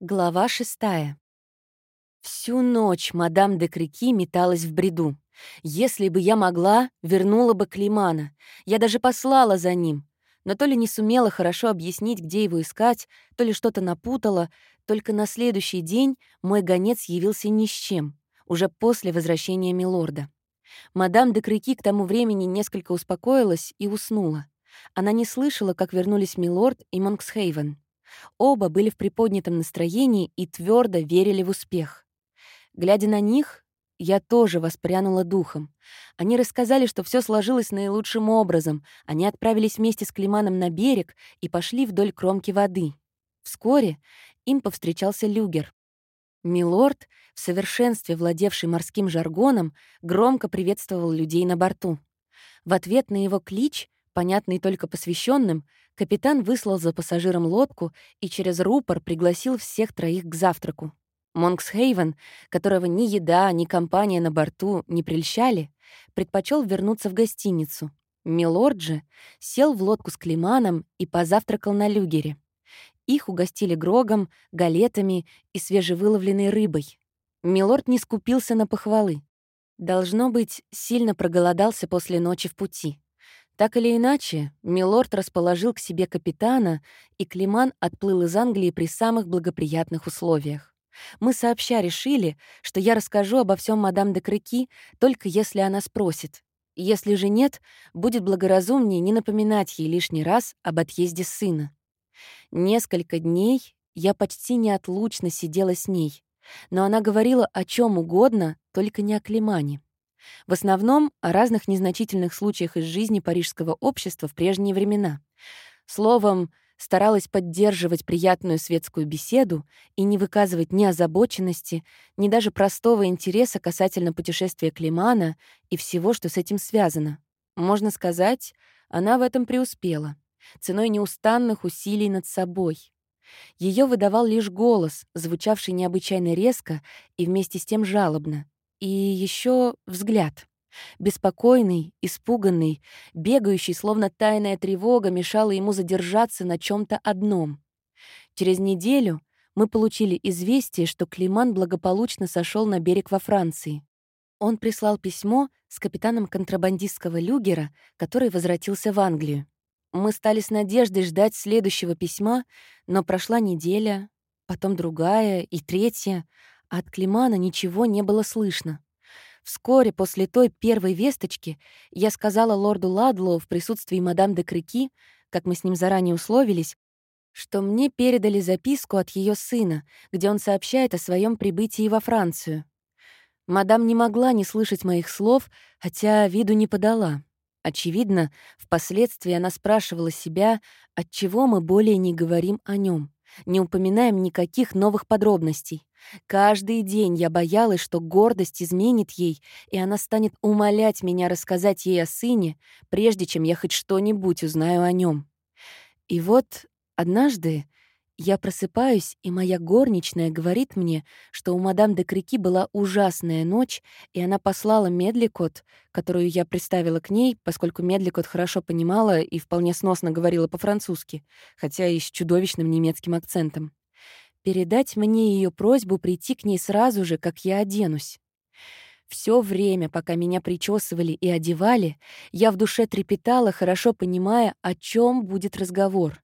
Глава шестая. Всю ночь мадам де Крики металась в бреду. Если бы я могла, вернула бы Климана. Я даже послала за ним. Но то ли не сумела хорошо объяснить, где его искать, то ли что-то напутала. Только на следующий день мой гонец явился ни с чем, уже после возвращения Милорда. Мадам де Крики к тому времени несколько успокоилась и уснула. Она не слышала, как вернулись Милорд и Монксхейвен. Оба были в приподнятом настроении и твердо верили в успех. Глядя на них, я тоже воспрянула духом. Они рассказали, что все сложилось наилучшим образом. Они отправились вместе с Климаном на берег и пошли вдоль кромки воды. Вскоре им повстречался Люгер. Милорд, в совершенстве владевший морским жаргоном, громко приветствовал людей на борту. В ответ на его клич, понятный только посвященным, Капитан выслал за пассажиром лодку и через рупор пригласил всех троих к завтраку. Монксхейвен, которого ни еда, ни компания на борту не прельщали, предпочел вернуться в гостиницу. Милорд же сел в лодку с Климаном и позавтракал на люгере. Их угостили грогом, галетами и свежевыловленной рыбой. Милорд не скупился на похвалы. Должно быть, сильно проголодался после ночи в пути. Так или иначе, Милорд расположил к себе капитана, и Климан отплыл из Англии при самых благоприятных условиях. Мы сообща решили, что я расскажу обо всем мадам де Крыки, только если она спросит. Если же нет, будет благоразумнее не напоминать ей лишний раз об отъезде сына. Несколько дней я почти неотлучно сидела с ней, но она говорила о чем угодно, только не о Климане. В основном о разных незначительных случаях из жизни парижского общества в прежние времена. Словом, старалась поддерживать приятную светскую беседу и не выказывать ни озабоченности, ни даже простого интереса касательно путешествия Климана и всего, что с этим связано. Можно сказать, она в этом преуспела, ценой неустанных усилий над собой. Ее выдавал лишь голос, звучавший необычайно резко и вместе с тем жалобно. И еще взгляд. Беспокойный, испуганный, бегающий, словно тайная тревога мешала ему задержаться на чем то одном. Через неделю мы получили известие, что Климан благополучно сошел на берег во Франции. Он прислал письмо с капитаном контрабандистского люгера, который возвратился в Англию. Мы стали с надеждой ждать следующего письма, но прошла неделя, потом другая и третья, от Климана ничего не было слышно. Вскоре после той первой весточки я сказала лорду Ладлоу в присутствии мадам де Крики, как мы с ним заранее условились, что мне передали записку от ее сына, где он сообщает о своем прибытии во Францию. Мадам не могла не слышать моих слов, хотя виду не подала. Очевидно, впоследствии она спрашивала себя, отчего мы более не говорим о нем, не упоминаем никаких новых подробностей. Каждый день я боялась, что гордость изменит ей, и она станет умолять меня рассказать ей о сыне, прежде чем я хоть что-нибудь узнаю о нем. И вот однажды я просыпаюсь, и моя горничная говорит мне, что у мадам де Крики была ужасная ночь, и она послала Медликот, которую я приставила к ней, поскольку Медликот хорошо понимала и вполне сносно говорила по-французски, хотя и с чудовищным немецким акцентом передать мне ее просьбу прийти к ней сразу же, как я оденусь. Все время, пока меня причесывали и одевали, я в душе трепетала, хорошо понимая, о чем будет разговор.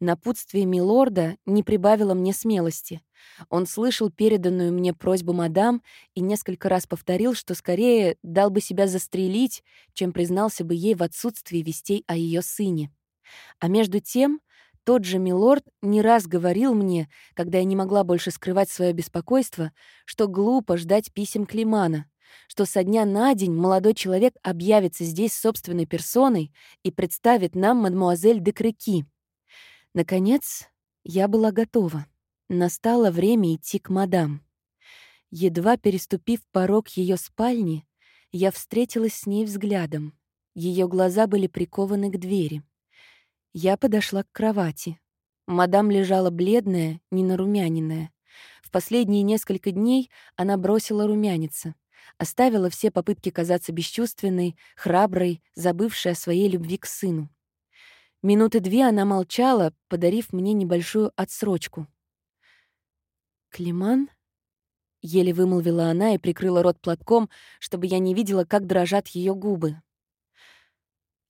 Напутствие милорда не прибавило мне смелости. Он слышал переданную мне просьбу мадам и несколько раз повторил, что скорее дал бы себя застрелить, чем признался бы ей в отсутствии вестей о ее сыне. А между тем тот же милорд не раз говорил мне, когда я не могла больше скрывать свое беспокойство, что глупо ждать писем Климана, что со дня на день молодой человек объявится здесь собственной персоной и представит нам мадмуазель де Крыки. Наконец, я была готова. Настало время идти к мадам. Едва переступив порог ее спальни, я встретилась с ней взглядом. Ее глаза были прикованы к двери. Я подошла к кровати. Мадам лежала бледная, ненарумяненная. В последние несколько дней она бросила румяниться, оставила все попытки казаться бесчувственной, храброй, забывшей о своей любви к сыну. Минуты две она молчала, подарив мне небольшую отсрочку. «Климан?» — еле вымолвила она и прикрыла рот платком, чтобы я не видела, как дрожат ее губы.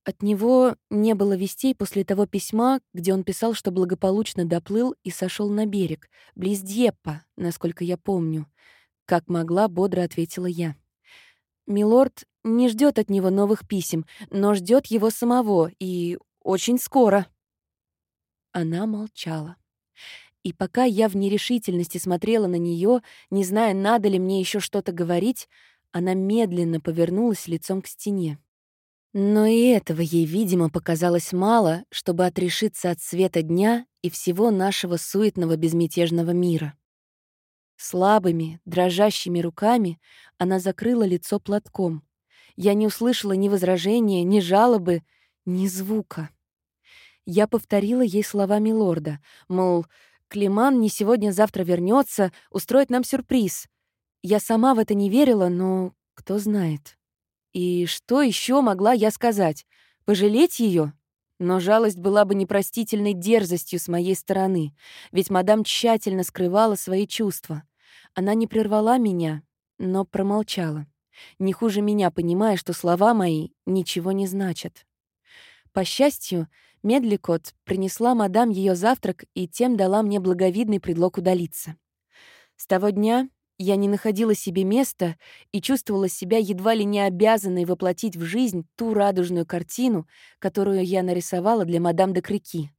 От него не было вестей после того письма, где он писал, что благополучно доплыл и сошел на берег, близ Дьеппа, насколько я помню. Как могла, бодро ответила я. Милорд не ждет от него новых писем, но ждет его самого, и очень скоро. Она молчала. И пока я в нерешительности смотрела на нее, не зная, надо ли мне еще что-то говорить, она медленно повернулась лицом к стене. Но и этого ей, видимо, показалось мало, чтобы отрешиться от света дня и всего нашего суетного безмятежного мира. Слабыми, дрожащими руками она закрыла лицо платком. Я не услышала ни возражения, ни жалобы, ни звука. Я повторила ей слова милорда, мол, Климан не сегодня-завтра вернется, устроит нам сюрприз. Я сама в это не верила, но кто знает. И что еще могла я сказать? Пожалеть ее? Но жалость была бы непростительной дерзостью с моей стороны, ведь мадам тщательно скрывала свои чувства. Она не прервала меня, но промолчала, не хуже меня понимая, что слова мои ничего не значат. По счастью, Медликот принесла мадам ее завтрак и тем дала мне благовидный предлог удалиться. С того дня я не находила себе места и чувствовала себя едва ли не обязанной воплотить в жизнь ту радужную картину, которую я нарисовала для мадам де Крики.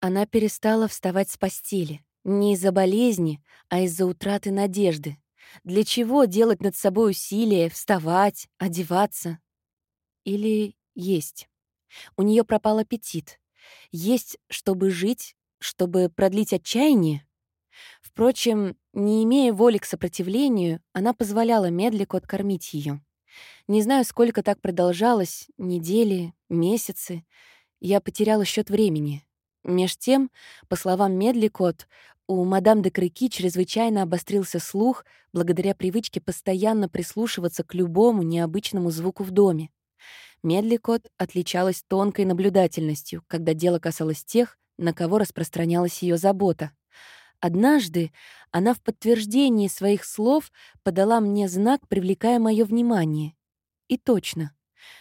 Она перестала вставать с постели. Не из-за болезни, а из-за утраты надежды. Для чего делать над собой усилия, вставать, одеваться? Или есть? У нее пропал аппетит. Есть, чтобы жить, чтобы продлить отчаяние? Впрочем, не имея воли к сопротивлению, она позволяла Медлику откормить ее. Не знаю, сколько так продолжалось, недели, месяцы. Я потеряла счет времени. Меж тем, по словам Медликот, у мадам де Крыки чрезвычайно обострился слух благодаря привычке постоянно прислушиваться к любому необычному звуку в доме. Медликот отличалась тонкой наблюдательностью, когда дело касалось тех, на кого распространялась ее забота. Однажды она в подтверждении своих слов подала мне знак, привлекая мое внимание. И точно.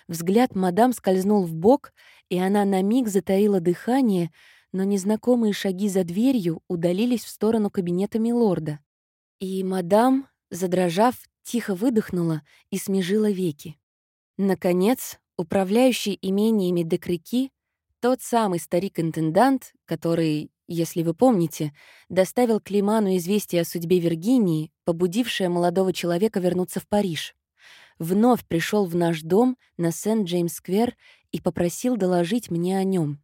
Взгляд мадам скользнул в бок, и она на миг затаила дыхание, но незнакомые шаги за дверью удалились в сторону кабинета милорда. И мадам, задрожав, тихо выдохнула и смежила веки. Наконец, управляющий имениями Декрики, тот самый старик-интендант, который, если вы помните, доставил Климану известие о судьбе Виргинии, побудившее молодого человека вернуться в Париж, вновь пришел в наш дом на Сент-Джеймс-сквер и попросил доложить мне о нем.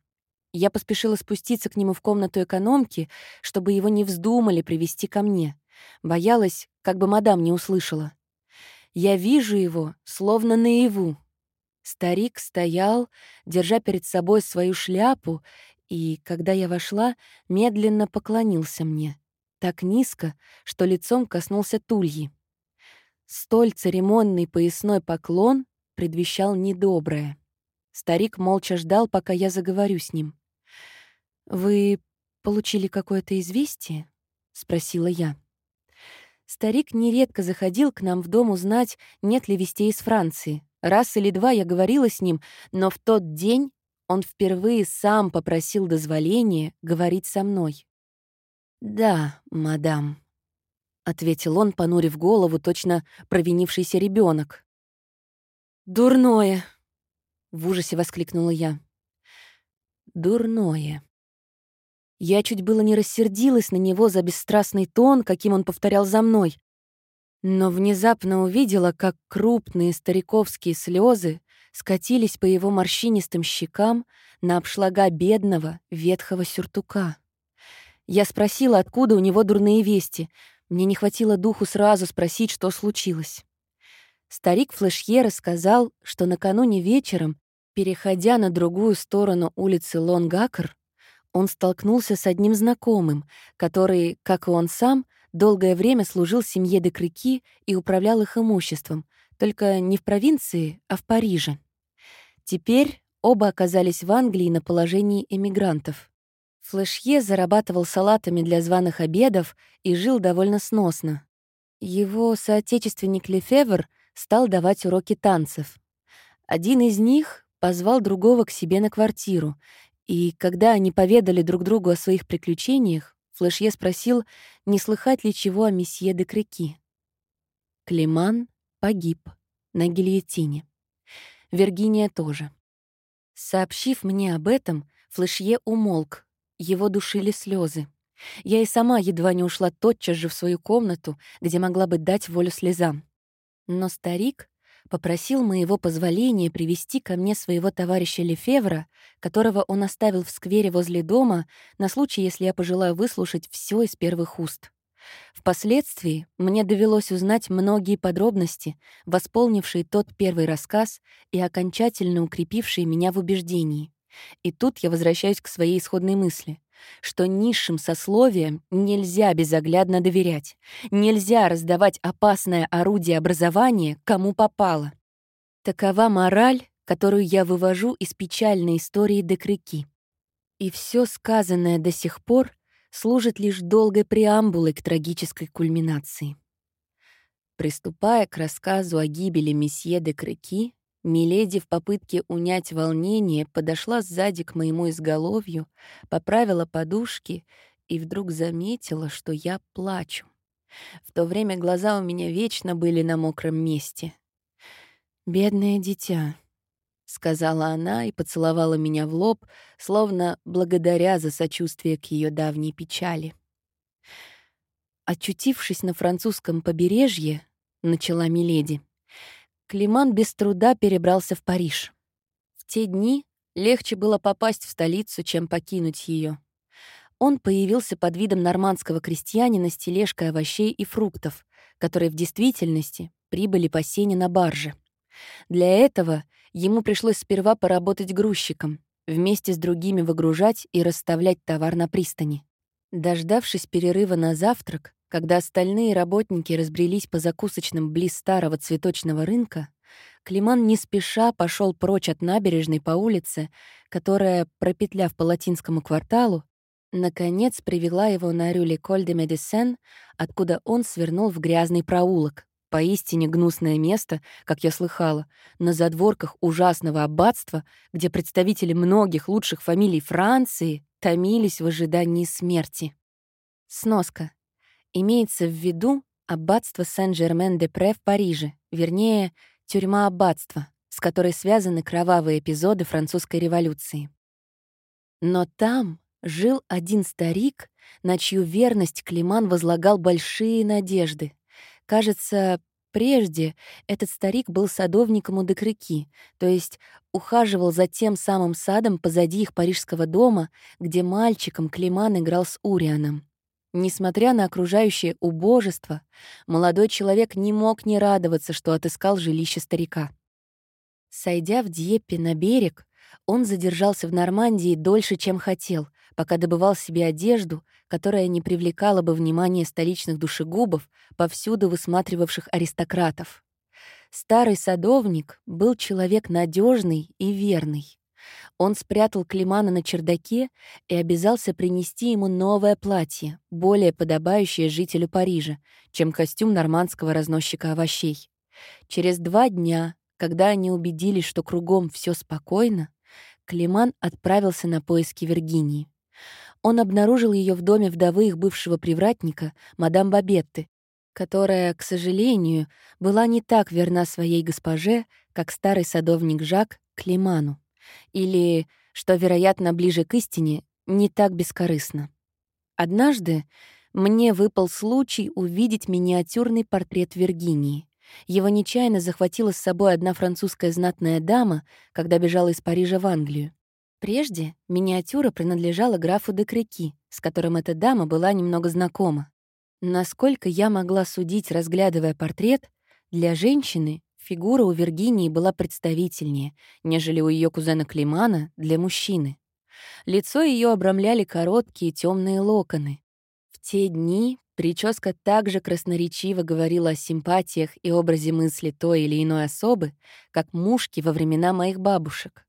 Я поспешила спуститься к нему в комнату экономки, чтобы его не вздумали привести ко мне. Боялась, как бы мадам не услышала. Я вижу его, словно наяву. Старик стоял, держа перед собой свою шляпу, и, когда я вошла, медленно поклонился мне. Так низко, что лицом коснулся тульи. Столь церемонный поясной поклон предвещал недоброе. Старик молча ждал, пока я заговорю с ним. «Вы получили какое-то известие?» — спросила я. Старик нередко заходил к нам в дом узнать, нет ли вестей из Франции. Раз или два я говорила с ним, но в тот день он впервые сам попросил дозволения говорить со мной. «Да, мадам», — ответил он, понурив голову, точно провинившийся ребенок. «Дурное!» — в ужасе воскликнула я. «Дурное». Я чуть было не рассердилась на него за бесстрастный тон, каким он повторял за мной. Но внезапно увидела, как крупные стариковские слезы скатились по его морщинистым щекам на обшлага бедного ветхого сюртука. Я спросила, откуда у него дурные вести. Мне не хватило духу сразу спросить, что случилось. Старик Флешье рассказал, что накануне вечером, переходя на другую сторону улицы Лонгакр, он столкнулся с одним знакомым, который, как и он сам, долгое время служил семье де Крики и управлял их имуществом, только не в провинции, а в Париже. Теперь оба оказались в Англии на положении эмигрантов. Флешье зарабатывал салатами для званых обедов и жил довольно сносно. Его соотечественник Лефевр стал давать уроки танцев. Один из них позвал другого к себе на квартиру, и когда они поведали друг другу о своих приключениях, Флешье спросил, не слыхать ли чего о месье де Крики. Климан погиб на гильотине. Виргиния тоже. Сообщив мне об этом, Флешье умолк, его душили слезы. Я и сама едва не ушла тотчас же в свою комнату, где могла бы дать волю слезам. Но старик попросил моего позволения привести ко мне своего товарища Лефевра, которого он оставил в сквере возле дома на случай, если я пожелаю выслушать все из первых уст. Впоследствии мне довелось узнать многие подробности, восполнившие тот первый рассказ и окончательно укрепившие меня в убеждении. И тут я возвращаюсь к своей исходной мысли, что низшим сословиям нельзя безоглядно доверять, нельзя раздавать опасное орудие образования кому попало. Такова мораль, которую я вывожу из печальной истории Декрыки. И все сказанное до сих пор служит лишь долгой преамбулой к трагической кульминации. Приступая к рассказу о гибели месье де Крыки, Миледи в попытке унять волнение подошла сзади к моему изголовью, поправила подушки и вдруг заметила, что я плачу. В то время глаза у меня вечно были на мокром месте. «Бедное дитя», — сказала она и поцеловала меня в лоб, словно благодаря за сочувствие к ее давней печали. Очутившись на французском побережье, начала Миледи, Климан без труда перебрался в Париж. В те дни легче было попасть в столицу, чем покинуть ее. Он появился под видом нормандского крестьянина с тележкой овощей и фруктов, которые в действительности прибыли по сене на барже. Для этого ему пришлось сперва поработать грузчиком, вместе с другими выгружать и расставлять товар на пристани. Дождавшись перерыва на завтрак, когда остальные работники разбрелись по закусочным близ старого цветочного рынка, Климан не спеша пошел прочь от набережной по улице, которая, пропетляв по латинскому кварталу, наконец привела его на рюле Коль де Медисен, откуда он свернул в грязный проулок. Поистине гнусное место, как я слыхала, на задворках ужасного аббатства, где представители многих лучших фамилий Франции томились в ожидании смерти. Сноска. Имеется в виду аббатство Сен-Жермен-де-Пре в Париже, вернее, тюрьма аббатства, с которой связаны кровавые эпизоды французской революции. Но там жил один старик, на чью верность Климан возлагал большие надежды. Кажется, прежде этот старик был садовником у Декрыки, то есть ухаживал за тем самым садом позади их парижского дома, где мальчиком Климан играл с Урианом. Несмотря на окружающее убожество, молодой человек не мог не радоваться, что отыскал жилище старика. Сойдя в Дьеппе на берег, он задержался в Нормандии дольше, чем хотел, пока добывал себе одежду, которая не привлекала бы внимания столичных душегубов, повсюду высматривавших аристократов. Старый садовник был человек надежный и верный. Он спрятал Климана на чердаке и обязался принести ему новое платье, более подобающее жителю Парижа, чем костюм нормандского разносчика овощей. Через два дня, когда они убедились, что кругом все спокойно, Климан отправился на поиски Виргинии. Он обнаружил ее в доме вдовы их бывшего привратника, мадам Бабетты, которая, к сожалению, была не так верна своей госпоже, как старый садовник Жак Климану или, что, вероятно, ближе к истине, не так бескорыстно. Однажды мне выпал случай увидеть миниатюрный портрет Виргинии. Его нечаянно захватила с собой одна французская знатная дама, когда бежала из Парижа в Англию. Прежде миниатюра принадлежала графу де Крики, с которым эта дама была немного знакома. Насколько я могла судить, разглядывая портрет, для женщины Фигура у Виргинии была представительнее, нежели у ее кузена Климана для мужчины. Лицо ее обрамляли короткие темные локоны. В те дни прическа также красноречиво говорила о симпатиях и образе мысли той или иной особы, как мушки во времена моих бабушек.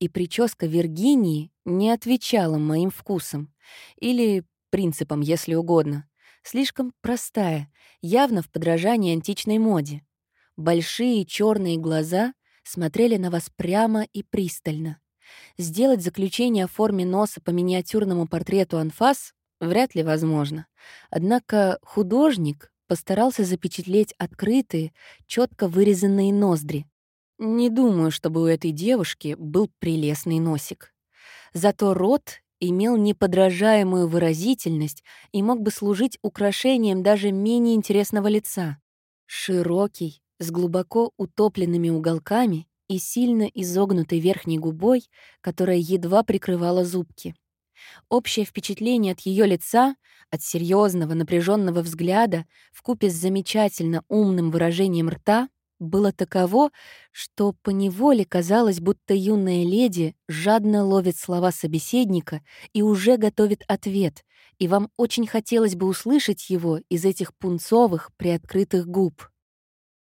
И прическа Виргинии не отвечала моим вкусам. Или принципам, если угодно. Слишком простая, явно в подражании античной моде. Большие черные глаза смотрели на вас прямо и пристально. Сделать заключение о форме носа по миниатюрному портрету анфас вряд ли возможно. Однако художник постарался запечатлеть открытые, четко вырезанные ноздри. Не думаю, чтобы у этой девушки был прелестный носик. Зато рот имел неподражаемую выразительность и мог бы служить украшением даже менее интересного лица. Широкий, с глубоко утопленными уголками и сильно изогнутой верхней губой, которая едва прикрывала зубки. Общее впечатление от ее лица, от серьезного напряженного взгляда, вкупе с замечательно умным выражением рта, было таково, что поневоле казалось, будто юная леди жадно ловит слова собеседника и уже готовит ответ, и вам очень хотелось бы услышать его из этих пунцовых приоткрытых губ.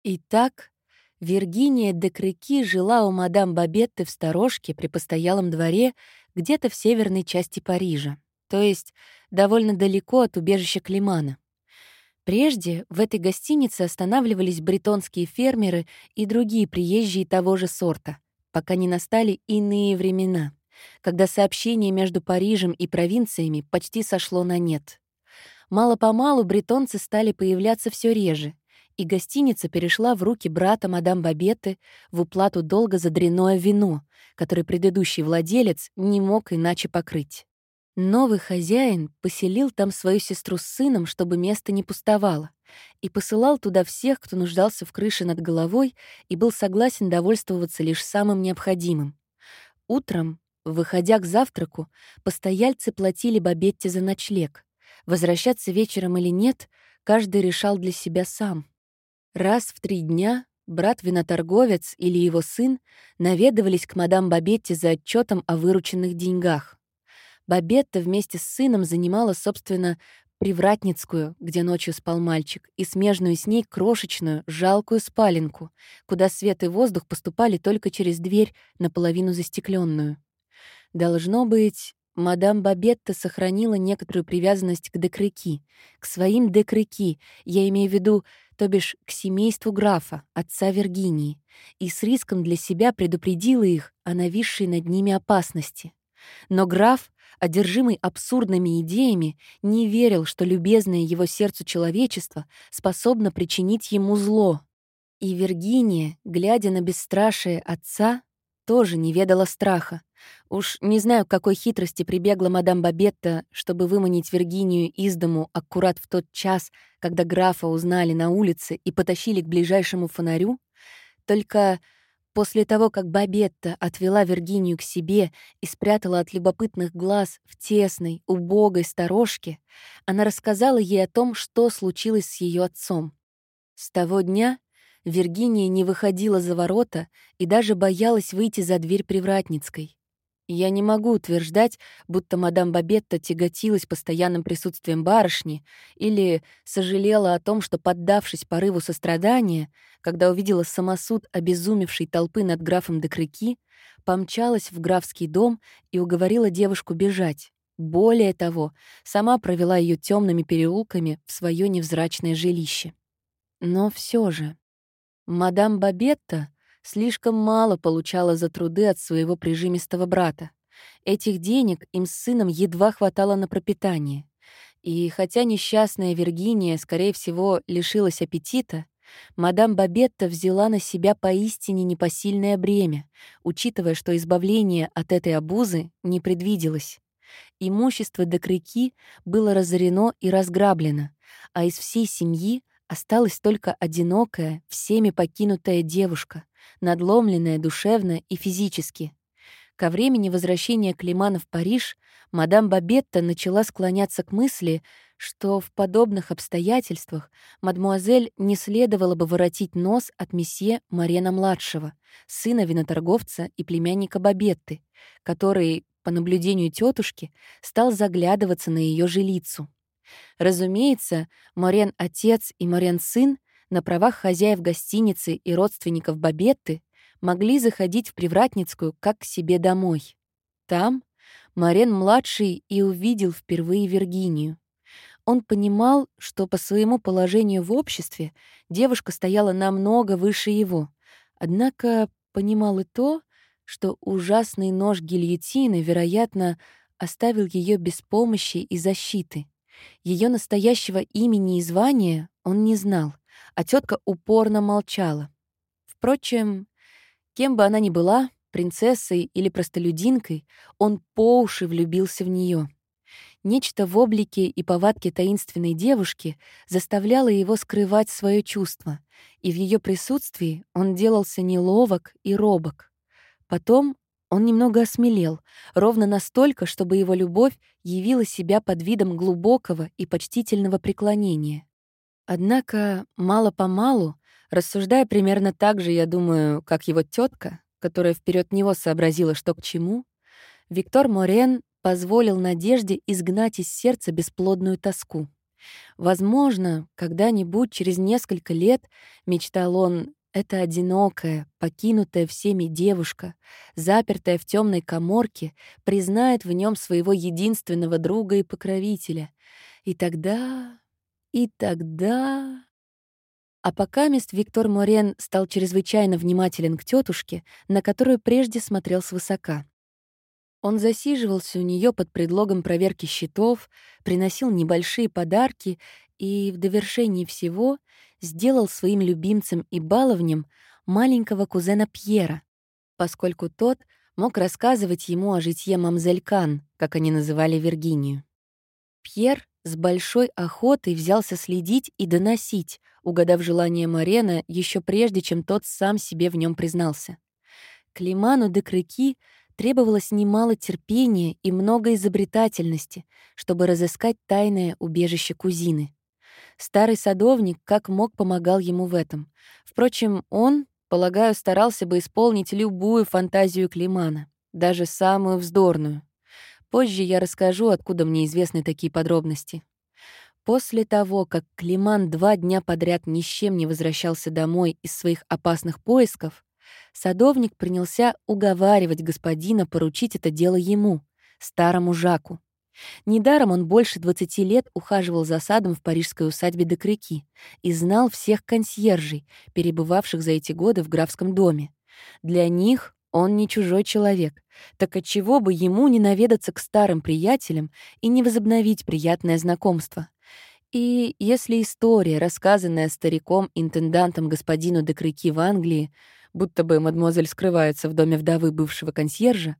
Итак, Виргиния де Крыки жила у мадам Бабетты в сторожке при постоялом дворе где-то в северной части Парижа, то есть довольно далеко от убежища Климана. Прежде в этой гостинице останавливались бретонские фермеры и другие приезжие того же сорта, пока не настали иные времена, когда сообщение между Парижем и провинциями почти сошло на нет. Мало-помалу бретонцы стали появляться все реже, и гостиница перешла в руки брата мадам Бабетты в уплату долга за дряное вино, который предыдущий владелец не мог иначе покрыть. Новый хозяин поселил там свою сестру с сыном, чтобы место не пустовало, и посылал туда всех, кто нуждался в крыше над головой и был согласен довольствоваться лишь самым необходимым. Утром, выходя к завтраку, постояльцы платили Бабетте за ночлег. Возвращаться вечером или нет, каждый решал для себя сам. Раз в три дня брат-виноторговец или его сын наведывались к мадам Бабетте за отчетом о вырученных деньгах. Бабетта вместе с сыном занимала, собственно, привратницкую, где ночью спал мальчик, и смежную с ней крошечную, жалкую спаленку, куда свет и воздух поступали только через дверь, наполовину застекленную. Должно быть, мадам Бабетта сохранила некоторую привязанность к декреки, к своим декреки, я имею в виду то бишь к семейству графа, отца Виргинии, и с риском для себя предупредила их о нависшей над ними опасности. Но граф, одержимый абсурдными идеями, не верил, что любезное его сердцу человечество способно причинить ему зло. И Виргиния, глядя на бесстрашие отца, тоже не ведала страха. Уж не знаю, к какой хитрости прибегла мадам Бабетта, чтобы выманить Виргинию из дому аккурат в тот час, когда графа узнали на улице и потащили к ближайшему фонарю. Только после того, как Бабетта отвела Виргинию к себе и спрятала от любопытных глаз в тесной, убогой сторожке, она рассказала ей о том, что случилось с ее отцом. С того дня Виргиния не выходила за ворота и даже боялась выйти за дверь Привратницкой. Я не могу утверждать, будто мадам Бабетта тяготилась постоянным присутствием барышни или сожалела о том, что, поддавшись порыву сострадания, когда увидела самосуд обезумевшей толпы над графом де Крыки, помчалась в графский дом и уговорила девушку бежать. Более того, сама провела ее темными переулками в свое невзрачное жилище. Но все же... Мадам Бабетта слишком мало получала за труды от своего прижимистого брата. Этих денег им с сыном едва хватало на пропитание. И хотя несчастная Виргиния, скорее всего, лишилась аппетита, мадам Бабетта взяла на себя поистине непосильное бремя, учитывая, что избавление от этой обузы не предвиделось. Имущество до крики было разорено и разграблено, а из всей семьи — Осталась только одинокая, всеми покинутая девушка, надломленная душевно и физически. Ко времени возвращения Климана в Париж мадам Бабетта начала склоняться к мысли, что в подобных обстоятельствах мадмуазель не следовало бы воротить нос от месье Марена-младшего, сына виноторговца и племянника Бабетты, который, по наблюдению тетушки, стал заглядываться на ее жилицу. Разумеется, Морен-отец и Морен-сын на правах хозяев гостиницы и родственников Бабетты могли заходить в Привратницкую как к себе домой. Там Марен-младший и увидел впервые Виргинию. Он понимал, что по своему положению в обществе девушка стояла намного выше его. Однако понимал и то, что ужасный нож гильотины, вероятно, оставил ее без помощи и защиты. Ее настоящего имени и звания он не знал, а тетка упорно молчала. Впрочем, кем бы она ни была, принцессой или простолюдинкой, он по уши влюбился в нее. Нечто в облике и повадке таинственной девушки заставляло его скрывать свое чувство, и в ее присутствии он делался неловок и робок. Потом он немного осмелел, ровно настолько, чтобы его любовь явила себя под видом глубокого и почтительного преклонения. Однако мало-помалу, рассуждая примерно так же, я думаю, как его тетка, которая вперед него сообразила, что к чему, Виктор Морен позволил надежде изгнать из сердца бесплодную тоску. Возможно, когда-нибудь, через несколько лет, мечтал он, эта одинокая, покинутая всеми девушка, запертая в темной коморке, признает в нем своего единственного друга и покровителя. И тогда... и тогда... А пока мест Виктор Морен стал чрезвычайно внимателен к тетушке, на которую прежде смотрел свысока. Он засиживался у нее под предлогом проверки счетов, приносил небольшие подарки и, в довершении всего, сделал своим любимцем и баловнем маленького кузена Пьера, поскольку тот мог рассказывать ему о житье мамзель Кан, как они называли Виргинию. Пьер с большой охотой взялся следить и доносить, угадав желание Марена еще прежде, чем тот сам себе в нем признался. Климану де Крыки требовалось немало терпения и много изобретательности, чтобы разыскать тайное убежище кузины. Старый садовник как мог помогал ему в этом. Впрочем, он, полагаю, старался бы исполнить любую фантазию Климана, даже самую вздорную. Позже я расскажу, откуда мне известны такие подробности. После того, как Климан два дня подряд ни с чем не возвращался домой из своих опасных поисков, Садовник принялся уговаривать господина поручить это дело ему, старому Жаку. Недаром он больше 20 лет ухаживал за садом в парижской усадьбе до и знал всех консьержей, перебывавших за эти годы в графском доме. Для них он не чужой человек, так отчего бы ему не наведаться к старым приятелям и не возобновить приятное знакомство? И если история, рассказанная стариком-интендантом господину де Крики в Англии, будто бы мадемуазель скрывается в доме вдовы бывшего консьержа,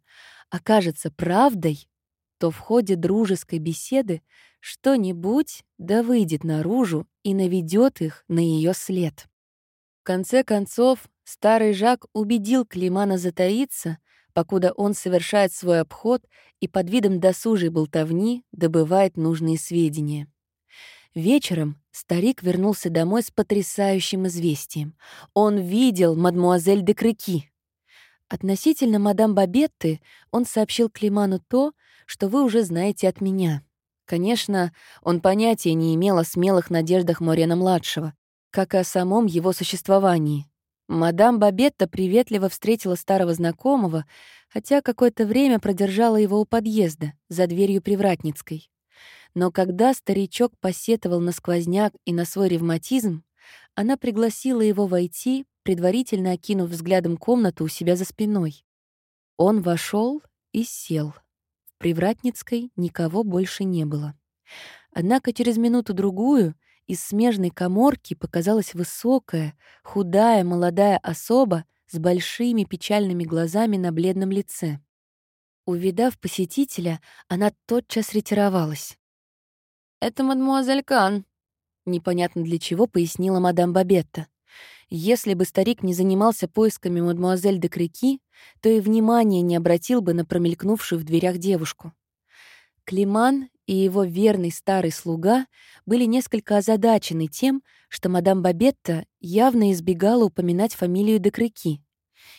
окажется правдой, то в ходе дружеской беседы что-нибудь да выйдет наружу и наведет их на ее след. Конце концов, старый Жак убедил Климана затаиться, покуда он совершает свой обход и под видом досужей болтовни добывает нужные сведения. Вечером старик вернулся домой с потрясающим известием. Он видел мадмуазель де Крыки. Относительно мадам Бабетты он сообщил Климану то, что вы уже знаете от меня. Конечно, он понятия не имел о смелых надеждах Морена-младшего, как и о самом его существовании. Мадам Бабетта приветливо встретила старого знакомого, хотя какое-то время продержала его у подъезда, за дверью Привратницкой. Но когда старичок посетовал на сквозняк и на свой ревматизм, она пригласила его войти, предварительно окинув взглядом комнату у себя за спиной. Он вошел и сел. В Привратницкой никого больше не было. Однако через минуту-другую из смежной коморки показалась высокая, худая, молодая особа с большими печальными глазами на бледном лице. Увидав посетителя, она тотчас ретировалась. «Это мадмуазель Кан», — непонятно для чего пояснила мадам Бабетта. Если бы старик не занимался поисками мадмуазель де Крики, то и внимания не обратил бы на промелькнувшую в дверях девушку. Климан и его верный старый слуга были несколько озадачены тем, что мадам Бабетта явно избегала упоминать фамилию де Крики.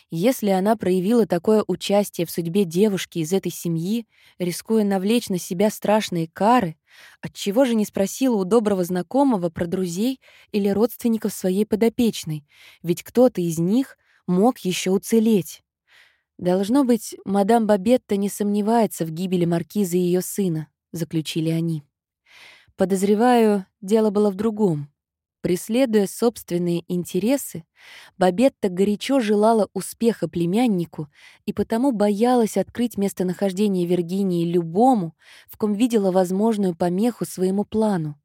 Если она проявила такое участие в судьбе девушки из этой семьи, рискуя навлечь на себя страшные кары, отчего же не спросила у доброго знакомого про друзей или родственников своей подопечной, ведь кто-то из них мог еще уцелеть. «Должно быть, мадам Бабетта не сомневается в гибели маркиза и ее сына», — заключили они. Подозреваю, дело было в другом. Преследуя собственные интересы, Бабетта горячо желала успеха племяннику и потому боялась открыть местонахождение Виргинии любому, в ком видела возможную помеху своему плану.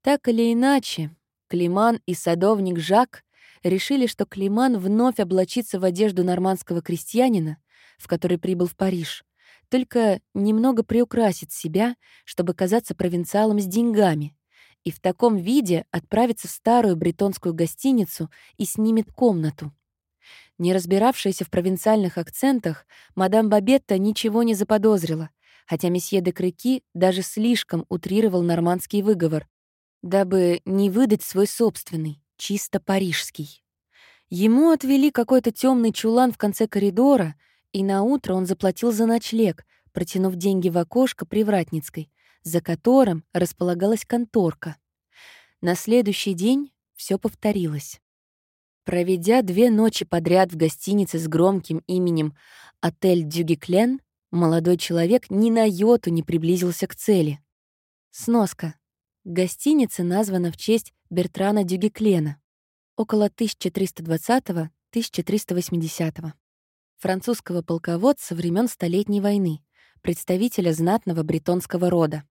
Так или иначе, Климан и садовник Жак решили, что Климан вновь облачится в одежду нормандского крестьянина, в который прибыл в Париж, только немного приукрасит себя, чтобы казаться провинциалом с деньгами, и в таком виде отправится в старую бретонскую гостиницу и снимет комнату. Не разбиравшаяся в провинциальных акцентах, мадам Бабетта ничего не заподозрила, хотя месье де Крыки даже слишком утрировал нормандский выговор, дабы не выдать свой собственный, чисто парижский. Ему отвели какой-то темный чулан в конце коридора, и на утро он заплатил за ночлег, протянув деньги в окошко Привратницкой, за которым располагалась конторка. На следующий день все повторилось. Проведя две ночи подряд в гостинице с громким именем «Отель Дюгеклен», молодой человек ни на йоту не приблизился к цели. Сноска. Гостиница названа в честь Бертрана Дюгеклена, около 1320-1380 французского полководца времен Столетней войны, представителя знатного бретонского рода.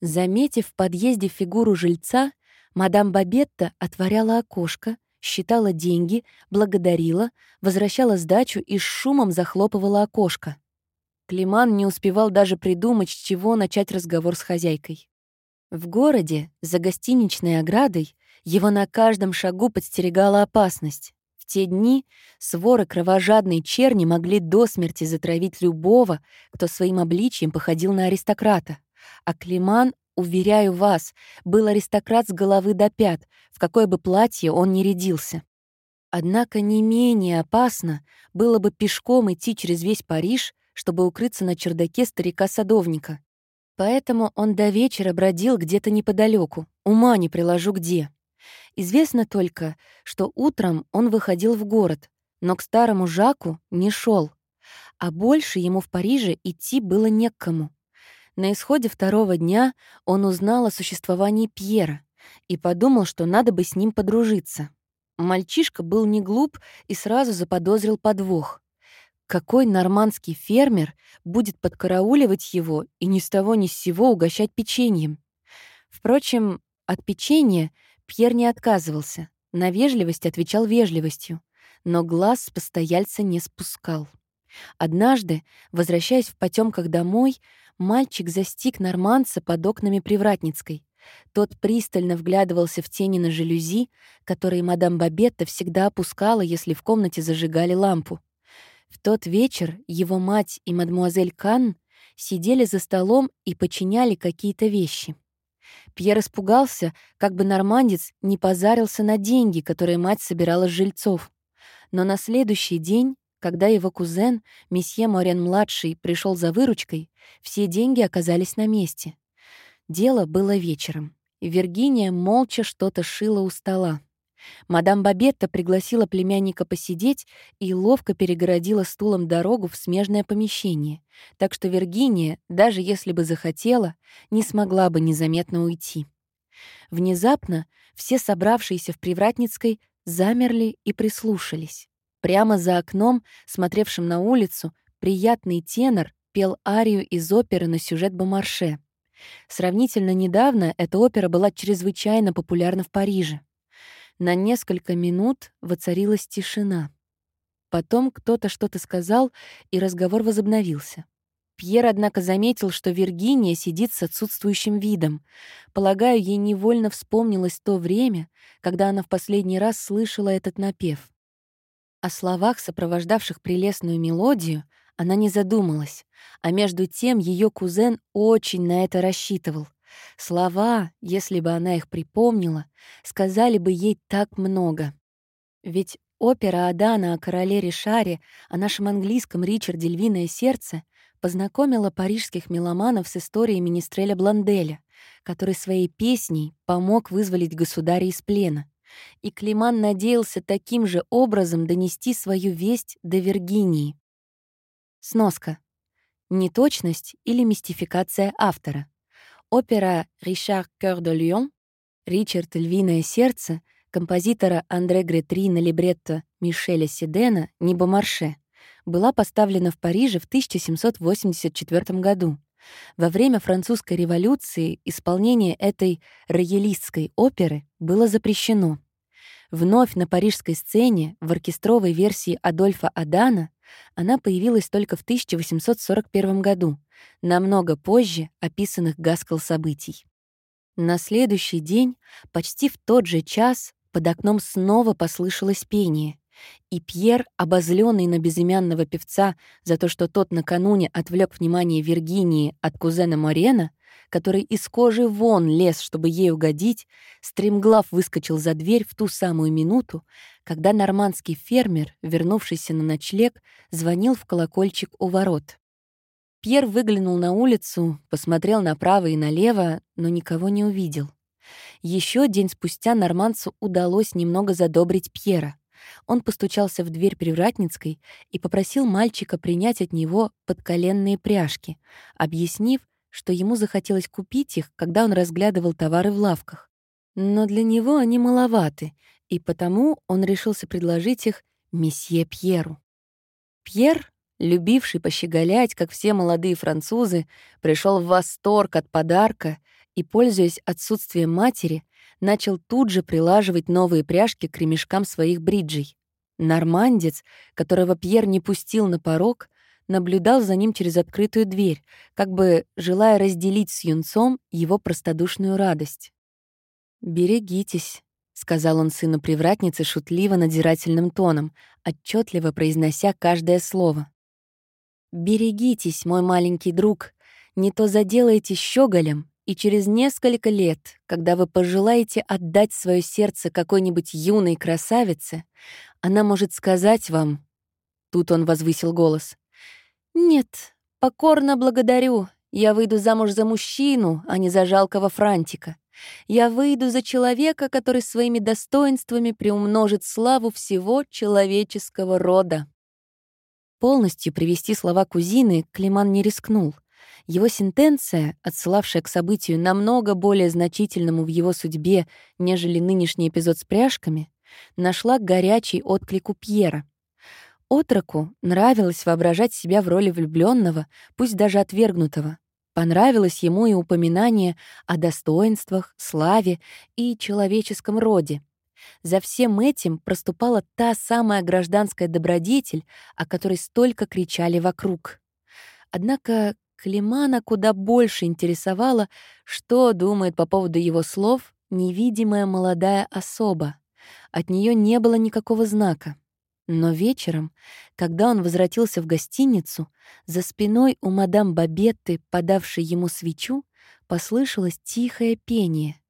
Заметив в подъезде фигуру жильца, мадам Бабетта отворяла окошко, считала деньги, благодарила, возвращала сдачу и с шумом захлопывала окошко. Климан не успевал даже придумать, с чего начать разговор с хозяйкой. В городе, за гостиничной оградой, его на каждом шагу подстерегала опасность. Те дни своры кровожадной черни могли до смерти затравить любого, кто своим обличием походил на аристократа. А Климан, уверяю вас, был аристократ с головы до пят, в какое бы платье он ни рядился. Однако не менее опасно было бы пешком идти через весь Париж, чтобы укрыться на чердаке старика-садовника. Поэтому он до вечера бродил где-то неподалеку, ума не приложу где. Известно только, что утром он выходил в город, но к старому Жаку не шел, а больше ему в Париже идти было некому. На исходе второго дня он узнал о существовании Пьера и подумал, что надо бы с ним подружиться. Мальчишка был не глуп и сразу заподозрил подвох. Какой нормандский фермер будет подкарауливать его и ни с того ни с сего угощать печеньем? Впрочем, от печенья Пьер не отказывался, на вежливость отвечал вежливостью, но глаз с постояльца не спускал. Однажды, возвращаясь в потемках домой, мальчик застиг норманца под окнами Привратницкой. Тот пристально вглядывался в тени на жалюзи, которые мадам Бабетта всегда опускала, если в комнате зажигали лампу. В тот вечер его мать и мадмуазель Кан сидели за столом и починяли какие-то вещи. Пьер испугался, как бы нормандец не позарился на деньги, которые мать собирала с жильцов. Но на следующий день, когда его кузен, месье Морен-младший, пришел за выручкой, все деньги оказались на месте. Дело было вечером. Виргиния молча что-то шила у стола. Мадам Бабетта пригласила племянника посидеть и ловко перегородила стулом дорогу в смежное помещение, так что Виргиния, даже если бы захотела, не смогла бы незаметно уйти. Внезапно все собравшиеся в Привратницкой замерли и прислушались. Прямо за окном, смотревшим на улицу, приятный тенор пел арию из оперы на сюжет Бомарше. Сравнительно недавно эта опера была чрезвычайно популярна в Париже. На несколько минут воцарилась тишина. Потом кто-то что-то сказал, и разговор возобновился. Пьер, однако, заметил, что Виргиния сидит с отсутствующим видом. Полагаю, ей невольно вспомнилось то время, когда она в последний раз слышала этот напев. О словах, сопровождавших прелестную мелодию, она не задумалась, а между тем ее кузен очень на это рассчитывал — Слова, если бы она их припомнила, сказали бы ей так много. Ведь опера Адана о короле Ришаре, о нашем английском Ричарде «Львиное сердце» познакомила парижских меломанов с историей Министреля Бланделя, который своей песней помог вызволить государя из плена. и Климан надеялся таким же образом донести свою весть до Виргинии. Сноска. Неточность или мистификация автора. Опера «Ришар Кёр де Лион» Ричард «Львиное сердце» композитора Андре Гретри на либретто Мишеля Сидена «Небомарше» была поставлена в Париже в 1784 году. Во время французской революции исполнение этой роялистской оперы было запрещено. Вновь на парижской сцене в оркестровой версии Адольфа Адана она появилась только в 1841 году, намного позже описанных Гаскал событий. На следующий день, почти в тот же час, под окном снова послышалось пение, и Пьер, обозленный на безымянного певца за то, что тот накануне отвлек внимание Виргинии от кузена Морена, который из кожи вон лез, чтобы ей угодить, стремглав выскочил за дверь в ту самую минуту, когда нормандский фермер, вернувшийся на ночлег, звонил в колокольчик у ворот. Пьер выглянул на улицу, посмотрел направо и налево, но никого не увидел. Еще день спустя норманцу удалось немного задобрить Пьера. Он постучался в дверь Привратницкой и попросил мальчика принять от него подколенные пряжки, объяснив, что ему захотелось купить их, когда он разглядывал товары в лавках. Но для него они маловаты, и потому он решился предложить их месье Пьеру. Пьер, любивший пощеголять, как все молодые французы, пришел в восторг от подарка и, пользуясь отсутствием матери, начал тут же прилаживать новые пряжки к ремешкам своих бриджей. Нормандец, которого Пьер не пустил на порог, наблюдал за ним через открытую дверь, как бы желая разделить с юнцом его простодушную радость. «Берегитесь», — сказал он сыну привратницы шутливо надзирательным тоном, отчетливо произнося каждое слово. «Берегитесь, мой маленький друг, не то заделаете щеголем, и через несколько лет, когда вы пожелаете отдать свое сердце какой-нибудь юной красавице, она может сказать вам...» Тут он возвысил голос. «Нет, покорно благодарю. Я выйду замуж за мужчину, а не за жалкого франтика. Я выйду за человека, который своими достоинствами приумножит славу всего человеческого рода». Полностью привести слова кузины Климан не рискнул. Его сентенция, отсылавшая к событию намного более значительному в его судьбе, нежели нынешний эпизод с пряжками, нашла горячий отклик у Пьера — Отроку нравилось воображать себя в роли влюбленного, пусть даже отвергнутого. Понравилось ему и упоминание о достоинствах, славе и человеческом роде. За всем этим проступала та самая гражданская добродетель, о которой столько кричали вокруг. Однако Климана куда больше интересовало, что думает по поводу его слов невидимая молодая особа. От нее не было никакого знака. Но вечером, когда он возвратился в гостиницу, за спиной у мадам Бабетты, подавшей ему свечу, послышалось тихое пение.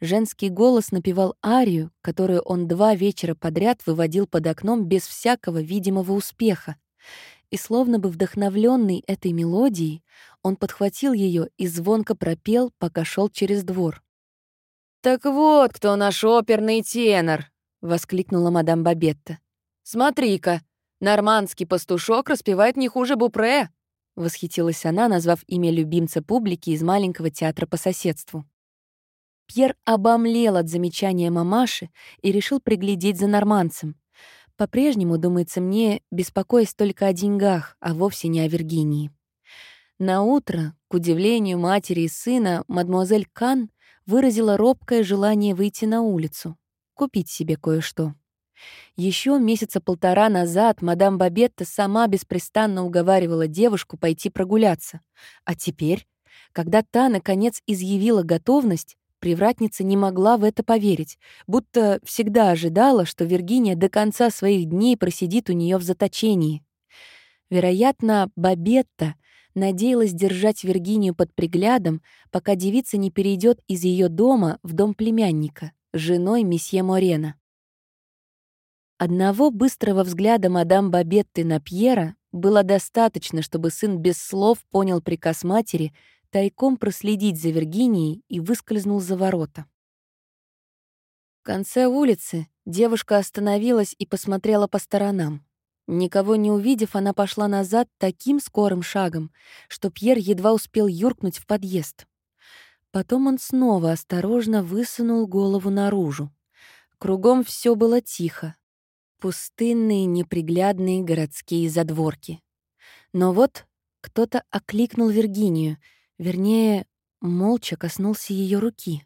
Женский голос напевал арию, которую он два вечера подряд выводил под окном без всякого видимого успеха. И словно бы вдохновленный этой мелодией, он подхватил ее и звонко пропел, пока шел через двор. «Так вот, кто наш оперный тенор!» — воскликнула мадам Бабетта. «Смотри-ка, нормандский пастушок распевает не хуже Бупре!» — восхитилась она, назвав имя любимца публики из маленького театра по соседству. Пьер обомлел от замечания мамаши и решил приглядеть за норманцем. По-прежнему, думается мне, беспокоясь только о деньгах, а вовсе не о Виргинии. На утро, к удивлению матери и сына, мадемуазель Кан выразила робкое желание выйти на улицу, купить себе кое-что. Еще месяца полтора назад мадам Бабетта сама беспрестанно уговаривала девушку пойти прогуляться. А теперь, когда та, наконец, изъявила готовность, привратница не могла в это поверить, будто всегда ожидала, что Виргиния до конца своих дней просидит у нее в заточении. Вероятно, Бабетта надеялась держать Виргинию под приглядом, пока девица не перейдет из ее дома в дом племянника, женой месье Морена. Одного быстрого взгляда мадам Бабетты на Пьера было достаточно, чтобы сын без слов понял приказ матери тайком проследить за Виргинией и выскользнул за ворота. конце улицы девушка остановилась и посмотрела по сторонам. Никого не увидев, она пошла назад таким скорым шагом, что Пьер едва успел юркнуть в подъезд. Потом он снова осторожно высунул голову наружу. Кругом все было тихо. Пустынные, неприглядные городские задворки. Но вот кто-то окликнул Виргинию, вернее, молча коснулся ее руки.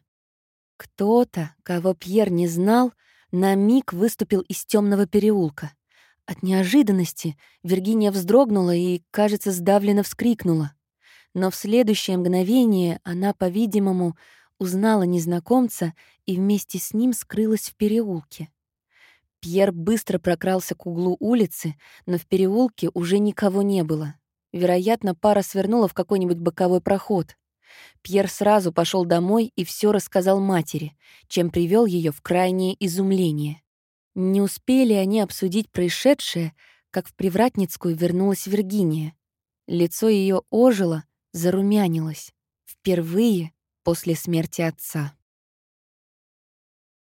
Кто-то, кого Пьер не знал, на миг выступил из темного переулка. От неожиданности Виргиния вздрогнула и, кажется, сдавленно вскрикнула. Но в следующее мгновение она, по-видимому, узнала незнакомца и вместе с ним скрылась в переулке. Пьер быстро прокрался к углу улицы, но в переулке уже никого не было. Вероятно, пара свернула в какой-нибудь боковой проход. Пьер сразу пошел домой и все рассказал матери, чем привел ее в крайнее изумление. Не успели они обсудить происшедшее, как в Привратницкую вернулась Виргиния. Лицо ее ожило, зарумянилось. Впервые после смерти отца.